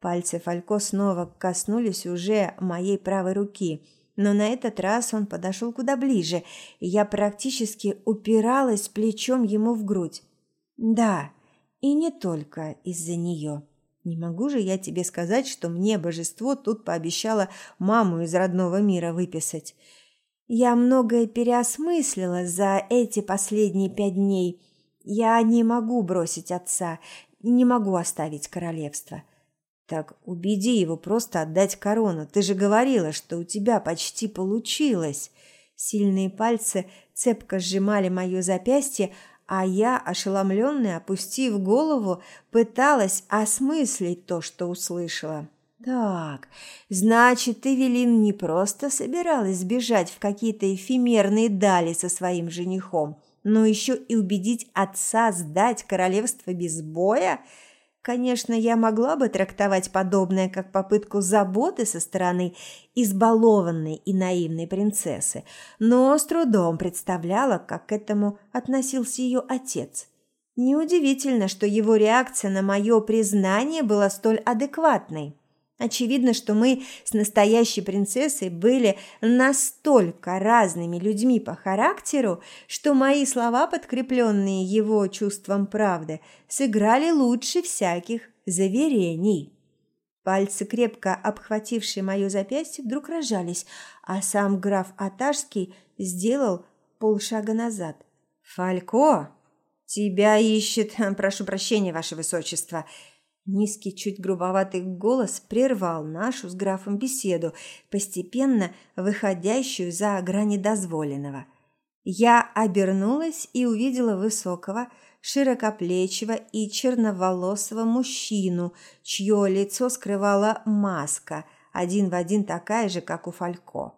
Пальцы Фалько снова коснулись уже моей правой руки – но на этот раз он подошел куда ближе, и я практически упиралась плечом ему в грудь. Да, и не только из-за нее. Не могу же я тебе сказать, что мне божество тут пообещало маму из родного мира выписать. Я многое переосмыслила за эти последние пять дней. Я не могу бросить отца, не могу оставить королевство. Так убеди его просто отдать корону. Ты же говорила, что у тебя почти получилось. Сильные пальцы цепко сжимали мое запястье, а я, ошеломленная, опустив голову, пыталась осмыслить то, что услышала. Так, значит, Эвелин не просто собиралась сбежать в какие-то эфемерные дали со своим женихом, но еще и убедить отца сдать королевство без боя – Конечно, я могла бы трактовать подобное как попытку заботы со стороны избалованной и наивной принцессы, но с трудом представляла, как к этому относился ее отец. Неудивительно, что его реакция на мое признание была столь адекватной. Очевидно, что мы с настоящей принцессой были настолько разными людьми по характеру, что мои слова, подкрепленные его чувством правды, сыграли лучше всяких заверений. Пальцы, крепко обхватившие мое запястье, вдруг разжались, а сам граф Аташский сделал полшага назад. «Фалько, тебя ищет, прошу прощения, ваше высочество», Низкий, чуть грубоватый голос прервал нашу с графом беседу, постепенно выходящую за грани дозволенного. Я обернулась и увидела высокого, широкоплечего и черноволосого мужчину, чье лицо скрывала маска, один в один такая же, как у Фалько.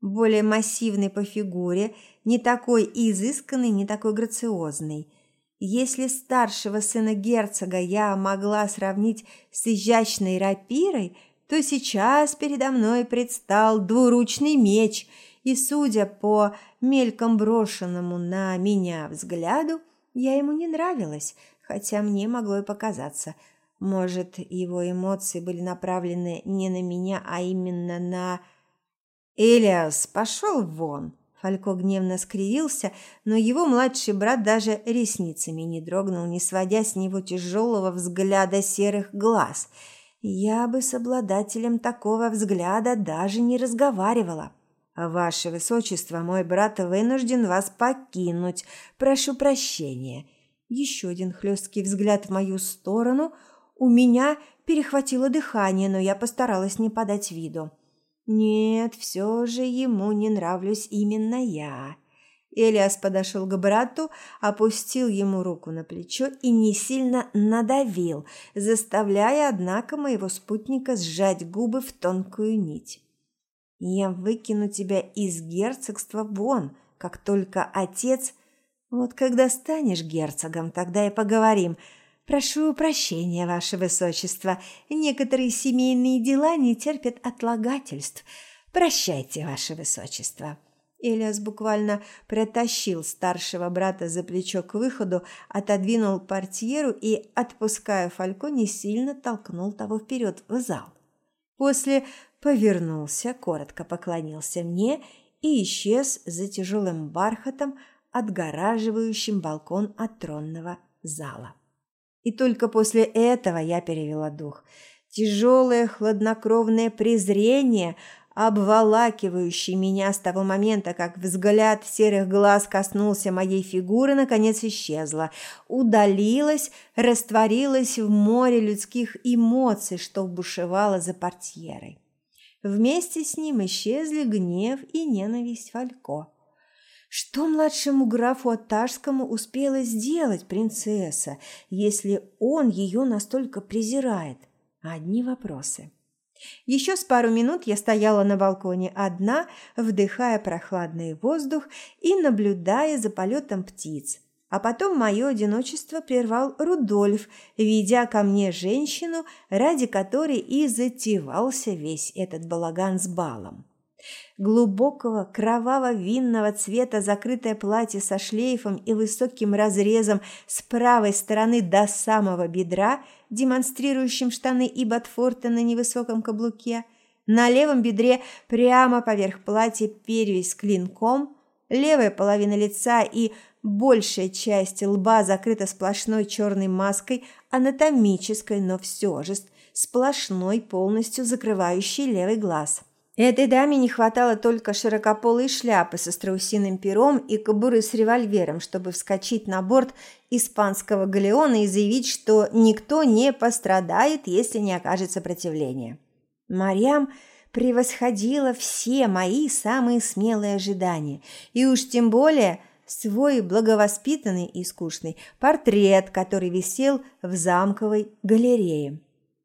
Более массивный по фигуре, не такой изысканный, не такой грациозный – если старшего сына герцога я могла сравнить с изящной рапирой, то сейчас передо мной предстал двуручный меч, и, судя по мельком брошенному на меня взгляду, я ему не нравилась, хотя мне могло и показаться. Может, его эмоции были направлены не на меня, а именно на... «Элиас, пошел вон!» Фалько гневно скривился, но его младший брат даже ресницами не дрогнул, не сводя с него тяжелого взгляда серых глаз. Я бы с обладателем такого взгляда даже не разговаривала. «Ваше Высочество, мой брат вынужден вас покинуть. Прошу прощения». Еще один хлесткий взгляд в мою сторону. У меня перехватило дыхание, но я постаралась не подать виду. Нет, все же ему не нравлюсь именно я. Элиас подошел к брату, опустил ему руку на плечо и не сильно надавил, заставляя, однако, моего спутника сжать губы в тонкую нить. «Я выкину тебя из герцогства вон, как только отец... Вот когда станешь герцогом, тогда и поговорим. «Прошу прощения, ваше высочество. Некоторые семейные дела не терпят отлагательств. Прощайте, ваше высочество». Элиас буквально протащил старшего брата за плечо к выходу, отодвинул портьеру и, отпуская Фалько, не сильно толкнул того вперед в зал. После повернулся, коротко поклонился мне и исчез за тяжелым бархатом, отгораживающим балкон от тронного зала. И только после этого я перевела дух. Тяжелое хладнокровное презрение обволакивающей меня с того момента, как взгляд серых глаз коснулся моей фигуры, наконец исчезла, удалилась, растворилась в море людских эмоций, что бушевало за портьерой. Вместе с ним исчезли гнев и ненависть Фалько. Что младшему графу Аташскому успела сделать принцесса, если он ее настолько презирает? Одни вопросы. Еще с пару минут я стояла на балконе одна, вдыхая прохладный воздух и наблюдая за полетом птиц. А потом мое одиночество прервал Рудольф, ведя ко мне женщину, ради которой и затевался весь этот балаган с балом. Глубокого кроваво-винного цвета закрытое платье со шлейфом и высоким разрезом с правой стороны до самого бедра, демонстрирующим штаны и ботфорты на невысоком каблуке. На левом бедре прямо поверх платья перевязь с клинком, левая половина лица и большая часть лба закрыта сплошной черной маской, анатомической, но все же сплошной, полностью закрывающей левый глаз. Этой даме не хватало только широкополой шляпы со страусиным пером и кобуры с револьвером, чтобы вскочить на борт испанского галеона и заявить, что никто не пострадает, если не окажет сопротивления. Марьям превосходила все мои самые смелые ожидания, и уж тем более свой благовоспитанный и скучный портрет, который висел в замковой галерее.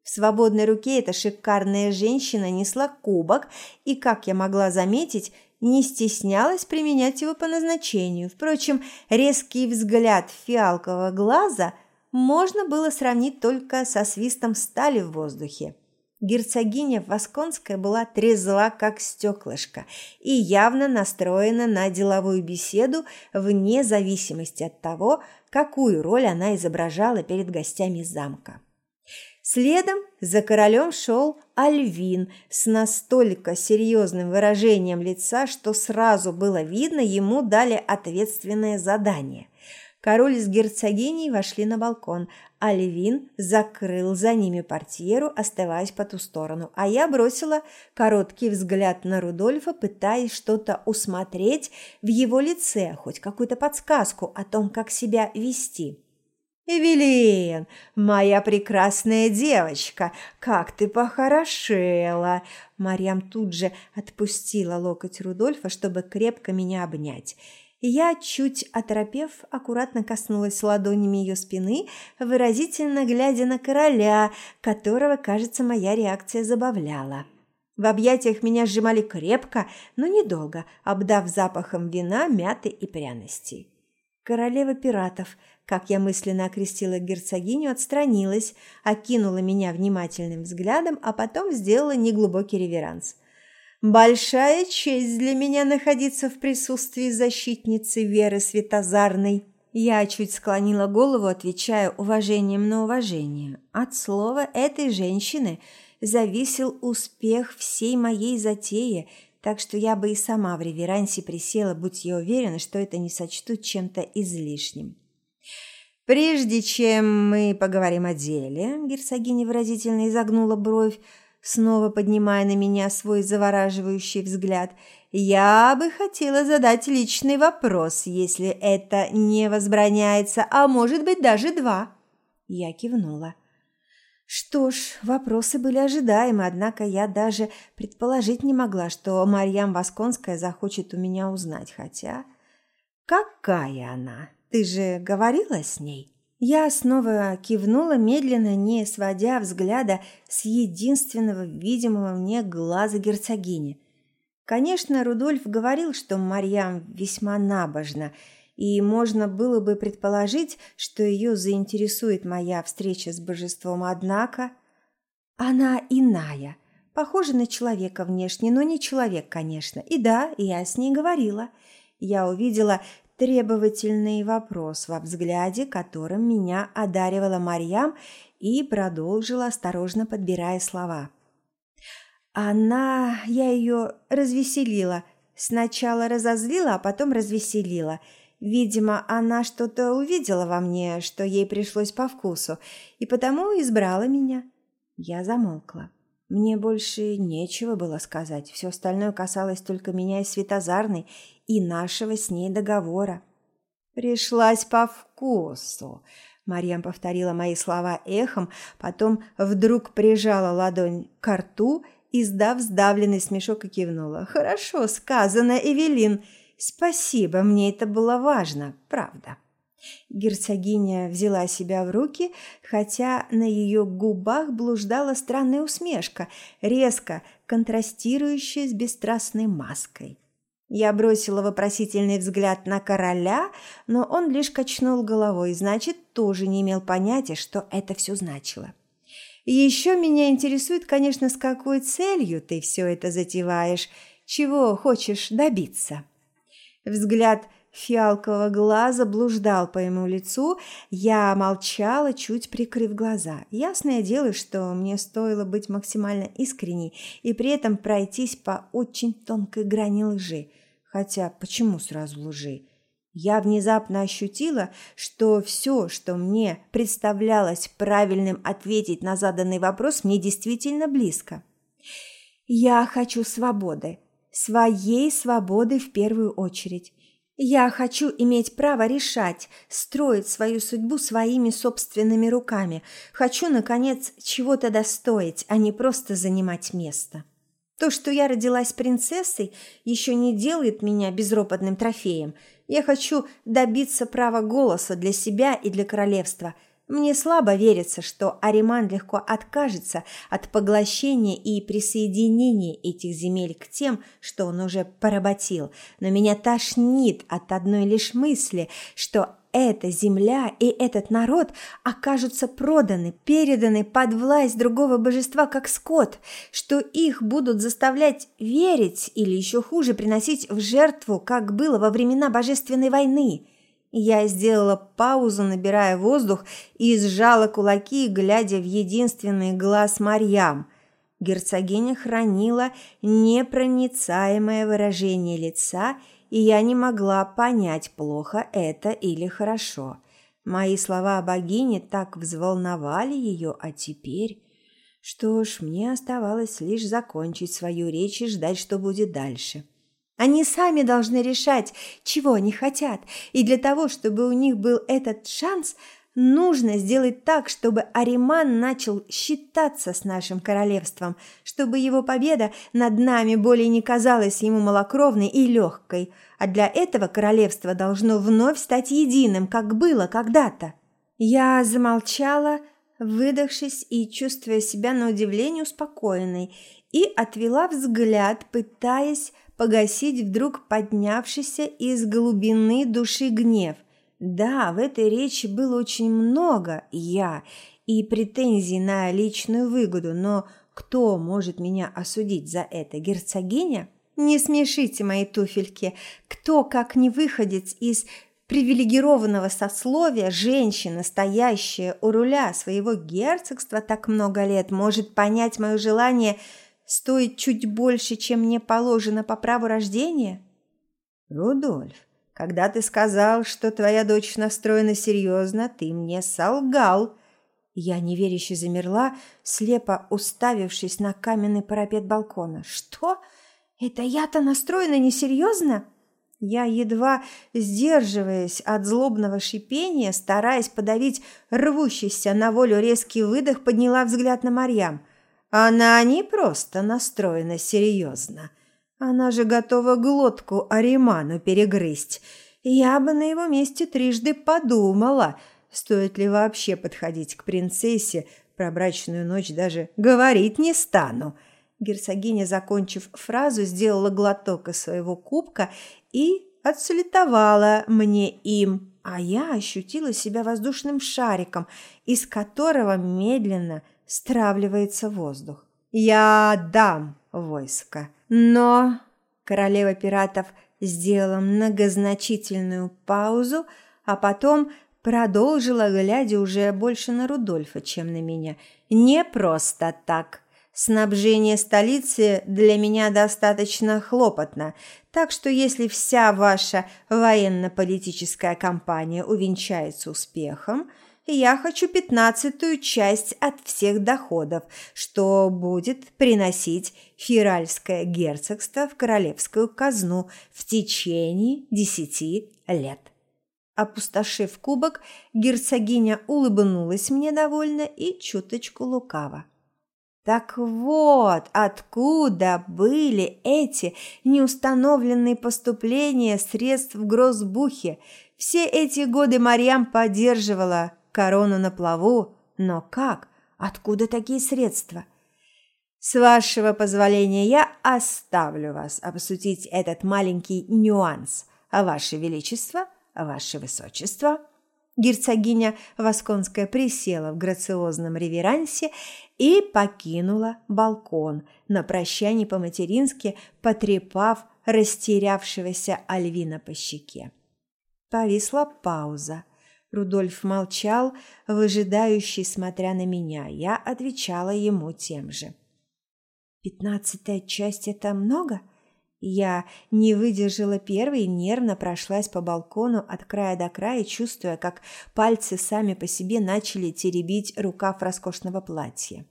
В свободной руке эта шикарная женщина несла кубок и, как я могла заметить, не стеснялась применять его по назначению. Впрочем, резкий взгляд фиалкового глаза можно было сравнить только со свистом стали в воздухе. Герцогиня Восконская была трезва, как стеклышко, и явно настроена на деловую беседу вне зависимости от того, какую роль она изображала перед гостями замка. Следом за королем шел Альвин с настолько серьезным выражением лица, что сразу было видно, ему дали ответственное задание. Король с герцогиней вошли на балкон. Альвин закрыл за ними портьеру, оставаясь по ту сторону, а я бросила короткий взгляд на Рудольфа, пытаясь что-то усмотреть в его лице, хоть какую-то подсказку о том, как себя вести. «Эвелин, моя прекрасная девочка, как ты похорошела!» Марьям тут же отпустила локоть Рудольфа, чтобы крепко меня обнять. Я, чуть оторопев, аккуратно коснулась ладонями ее спины, выразительно глядя на короля, которого, кажется, моя реакция забавляла. В объятиях меня сжимали крепко, но недолго, обдав запахом вина, мяты и пряностей. Королева пиратов – как я мысленно окрестила герцогиню, отстранилась, окинула меня внимательным взглядом, а потом сделала неглубокий реверанс. «Большая честь для меня находиться в присутствии защитницы Веры Светозарной». Я чуть склонила голову, отвечая уважением на уважение. От слова этой женщины зависел успех всей моей затеи, так что я бы и сама в реверансе присела, будь я уверена, что это не сочтут чем-то излишним. «Прежде чем мы поговорим о деле», – герцогиня выразительно изогнула бровь, снова поднимая на меня свой завораживающий взгляд, «я бы хотела задать личный вопрос, если это не возбраняется, а может быть даже два». Я кивнула. Что ж, вопросы были ожидаемы, однако я даже предположить не могла, что Марьям Восконская захочет у меня узнать, хотя... Какая она? Ты же говорила с ней?» Я снова кивнула, медленно, не сводя взгляда с единственного видимого мне глаза герцогини. Конечно, Рудольф говорил, что Марьям весьма набожна, и можно было бы предположить, что ее заинтересует моя встреча с божеством, однако она иная, похожа на человека внешне, но не человек, конечно. И да, я с ней говорила. Я увидела требовательный вопрос во взгляде, которым меня одаривала Марьям, и продолжила, осторожно подбирая слова. Она... я ее развеселила. Сначала разозлила, а потом развеселила. Видимо, она что-то увидела во мне, что ей пришлось по вкусу, и потому избрала меня. Я замолкла. Мне больше нечего было сказать. Все остальное касалось только меня и Светозарной, и нашего с ней договора. «Пришлась по вкусу», — Марьям повторила мои слова эхом, потом вдруг прижала ладонь к рту, издав сдавленный смешок и кивнула. «Хорошо сказано, Эвелин. Спасибо, мне это было важно, правда». Герцогиня взяла себя в руки, хотя на ее губах блуждала странная усмешка, резко контрастирующая с бесстрастной маской. Я бросила вопросительный взгляд на короля, но он лишь качнул головой, значит, тоже не имел понятия, что это все значило. еще меня интересует, конечно, с какой целью ты все это затеваешь, чего хочешь добиться. Взгляд – фиалкового глаза блуждал по ему лицу, я молчала, чуть прикрыв глаза. Ясное дело, что мне стоило быть максимально искренней и при этом пройтись по очень тонкой грани лжи. Хотя почему сразу лжи? Я внезапно ощутила, что все, что мне представлялось правильным ответить на заданный вопрос, мне действительно близко. Я хочу свободы. Своей свободы в первую очередь. Я хочу иметь право решать, строить свою судьбу своими собственными руками. Хочу, наконец, чего-то достоить, а не просто занимать место. То, что я родилась принцессой, еще не делает меня безропотным трофеем. Я хочу добиться права голоса для себя и для королевства – мне слабо верится, что Ариман легко откажется от поглощения и присоединения этих земель к тем, что он уже поработил, но меня тошнит от одной лишь мысли, что эта земля и этот народ окажутся проданы, переданы под власть другого божества, как скот, что их будут заставлять верить или еще хуже приносить в жертву, как было во времена Божественной войны. Я сделала паузу, набирая воздух, и сжала кулаки, глядя в единственный глаз Марьям. Герцогиня хранила непроницаемое выражение лица, и я не могла понять, плохо это или хорошо. Мои слова о богине так взволновали ее, а теперь... Что ж, мне оставалось лишь закончить свою речь и ждать, что будет дальше. Они сами должны решать, чего они хотят, и для того, чтобы у них был этот шанс, нужно сделать так, чтобы Ариман начал считаться с нашим королевством, чтобы его победа над нами более не казалась ему малокровной и легкой, а для этого королевство должно вновь стать единым, как было когда-то. Я замолчала, выдохшись и чувствуя себя на удивление успокоенной, и отвела взгляд, пытаясь погасить вдруг поднявшийся из глубины души гнев. Да, в этой речи было очень много «я» и претензий на личную выгоду, но кто может меня осудить за это, герцогиня? Не смешите мои туфельки. Кто, как не выходец из привилегированного сословия, женщина, стоящая у руля своего герцогства так много лет, может понять мое желание – стоит чуть больше, чем мне положено по праву рождения? Рудольф, когда ты сказал, что твоя дочь настроена серьезно, ты мне солгал. Я неверяще замерла, слепо уставившись на каменный парапет балкона. Что? Это я-то настроена несерьезно? Я, едва сдерживаясь от злобного шипения, стараясь подавить рвущийся на волю резкий выдох, подняла взгляд на Марьям – она не просто настроена серьезно. Она же готова глотку Ариману перегрызть. Я бы на его месте трижды подумала, стоит ли вообще подходить к принцессе, про брачную ночь даже говорить не стану. Герцогиня, закончив фразу, сделала глоток из своего кубка и отсалютовала мне им, а я ощутила себя воздушным шариком, из которого медленно стравливается воздух. «Я дам войско, но...» Королева пиратов сделала многозначительную паузу, а потом продолжила, глядя уже больше на Рудольфа, чем на меня. «Не просто так. Снабжение столицы для меня достаточно хлопотно, так что если вся ваша военно-политическая кампания увенчается успехом, я хочу пятнадцатую часть от всех доходов, что будет приносить Фиральское герцогство в королевскую казну в течение десяти лет. Опустошив кубок, герцогиня улыбнулась мне довольно и чуточку лукаво. Так вот, откуда были эти неустановленные поступления средств в Грозбухе? Все эти годы Марьям поддерживала корону на плаву, но как? Откуда такие средства? С вашего позволения я оставлю вас обсудить этот маленький нюанс. А ваше величество, ваше высочество – Герцогиня Восконская присела в грациозном реверансе и покинула балкон, на прощание по-матерински потрепав растерявшегося Альвина по щеке. Повисла пауза. Рудольф молчал, выжидающий, смотря на меня. Я отвечала ему тем же. «Пятнадцатая часть – это много?» Я не выдержала первой и нервно прошлась по балкону от края до края, чувствуя, как пальцы сами по себе начали теребить рукав роскошного платья.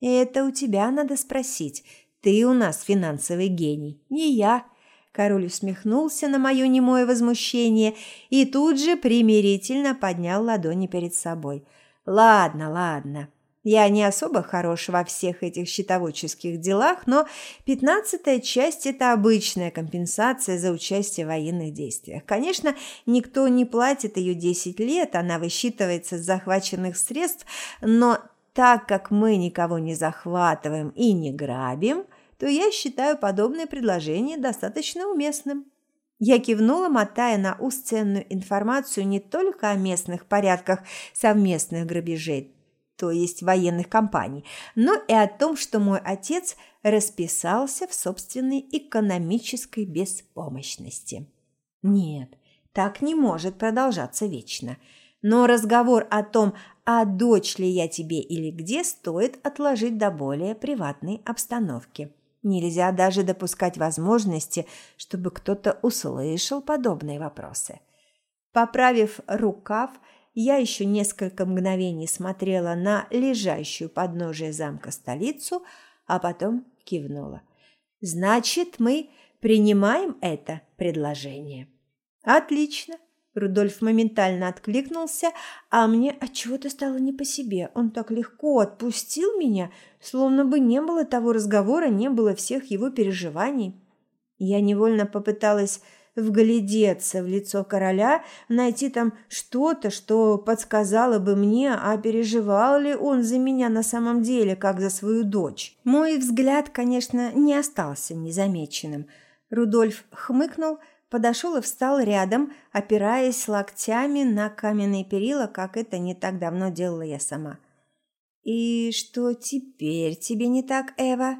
«Это у тебя надо спросить. Ты у нас финансовый гений, не я». Король усмехнулся на мое немое возмущение и тут же примирительно поднял ладони перед собой. «Ладно, ладно, я не особо хорош во всех этих счетоводческих делах, но пятнадцатая часть – это обычная компенсация за участие в военных действиях. Конечно, никто не платит ее 10 лет, она высчитывается с захваченных средств, но так как мы никого не захватываем и не грабим, то я считаю подобное предложение достаточно уместным. Я кивнула, мотая на ус ценную информацию не только о местных порядках совместных грабежей, то есть военных компаний, но и о том, что мой отец расписался в собственной экономической беспомощности. Нет, так не может продолжаться вечно. Но разговор о том, а дочь ли я тебе или где, стоит отложить до более приватной обстановки. Нельзя даже допускать возможности, чтобы кто-то услышал подобные вопросы. Поправив рукав, я еще несколько мгновений смотрела на лежащую подножие замка столицу, а потом кивнула. «Значит, мы принимаем это предложение». «Отлично!» Рудольф моментально откликнулся, а мне от чего то стало не по себе. Он так легко отпустил меня, словно бы не было того разговора, не было всех его переживаний. Я невольно попыталась вглядеться в лицо короля, найти там что-то, что подсказало бы мне, а переживал ли он за меня на самом деле, как за свою дочь. Мой взгляд, конечно, не остался незамеченным. Рудольф хмыкнул, подошел и встал рядом, опираясь локтями на каменные перила, как это не так давно делала я сама. «И что теперь тебе не так, Эва?»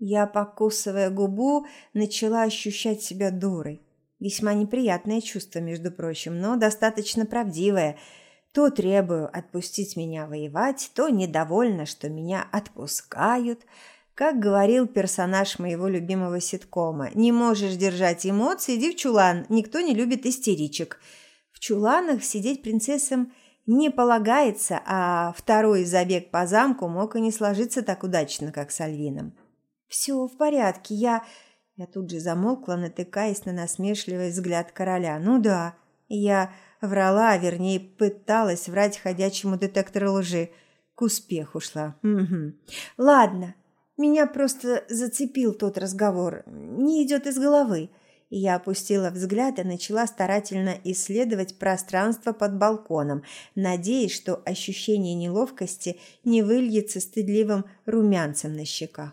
Я, покусывая губу, начала ощущать себя дурой. Весьма неприятное чувство, между прочим, но достаточно правдивое. То требую отпустить меня воевать, то недовольна, что меня отпускают. Как говорил персонаж моего любимого ситкома, «Не можешь держать эмоции, иди в чулан, никто не любит истеричек». В чуланах сидеть принцессам не полагается, а второй забег по замку мог и не сложиться так удачно, как с Альвином. «Все в порядке, я...» Я тут же замолкла, натыкаясь на насмешливый взгляд короля. «Ну да, я врала, вернее, пыталась врать ходячему детектору лжи. К успеху шла. Угу. Ладно, меня просто зацепил тот разговор. Не идет из головы». Я опустила взгляд и начала старательно исследовать пространство под балконом, надеясь, что ощущение неловкости не выльется стыдливым румянцем на щеках.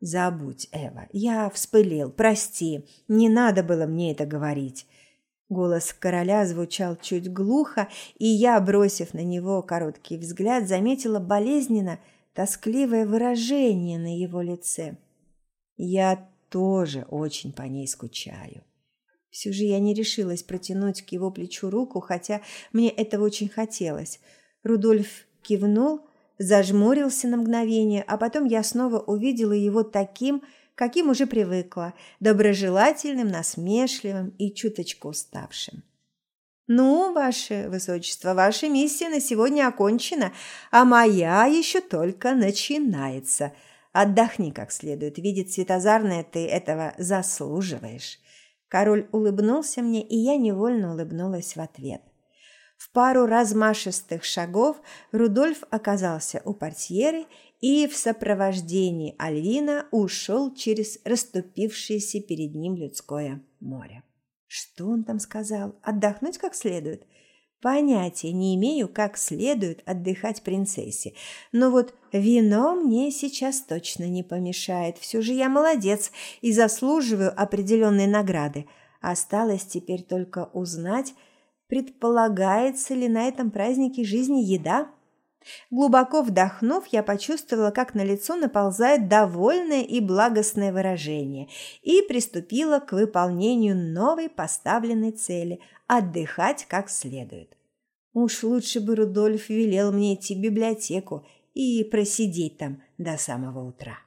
«Забудь, Эва, я вспылил, прости, не надо было мне это говорить». Голос короля звучал чуть глухо, и я, бросив на него короткий взгляд, заметила болезненно тоскливое выражение на его лице. Я тоже очень по ней скучаю. Все же я не решилась протянуть к его плечу руку, хотя мне этого очень хотелось. Рудольф кивнул, зажмурился на мгновение, а потом я снова увидела его таким, каким уже привыкла, доброжелательным, насмешливым и чуточку уставшим. «Ну, ваше высочество, ваша миссия на сегодня окончена, а моя еще только начинается. Отдохни как следует, видит Светозарная, ты этого заслуживаешь». Король улыбнулся мне, и я невольно улыбнулась в ответ. В пару размашистых шагов Рудольф оказался у портьеры и в сопровождении Альвина ушел через расступившееся перед ним людское море. Что он там сказал? Отдохнуть как следует? Понятия не имею, как следует отдыхать принцессе. Но вот вино мне сейчас точно не помешает. Все же я молодец и заслуживаю определенной награды. Осталось теперь только узнать, предполагается ли на этом празднике жизни еда. Глубоко вдохнув, я почувствовала, как на лицо наползает довольное и благостное выражение, и приступила к выполнению новой поставленной цели – отдыхать как следует. Уж лучше бы Рудольф велел мне идти в библиотеку и просидеть там до самого утра.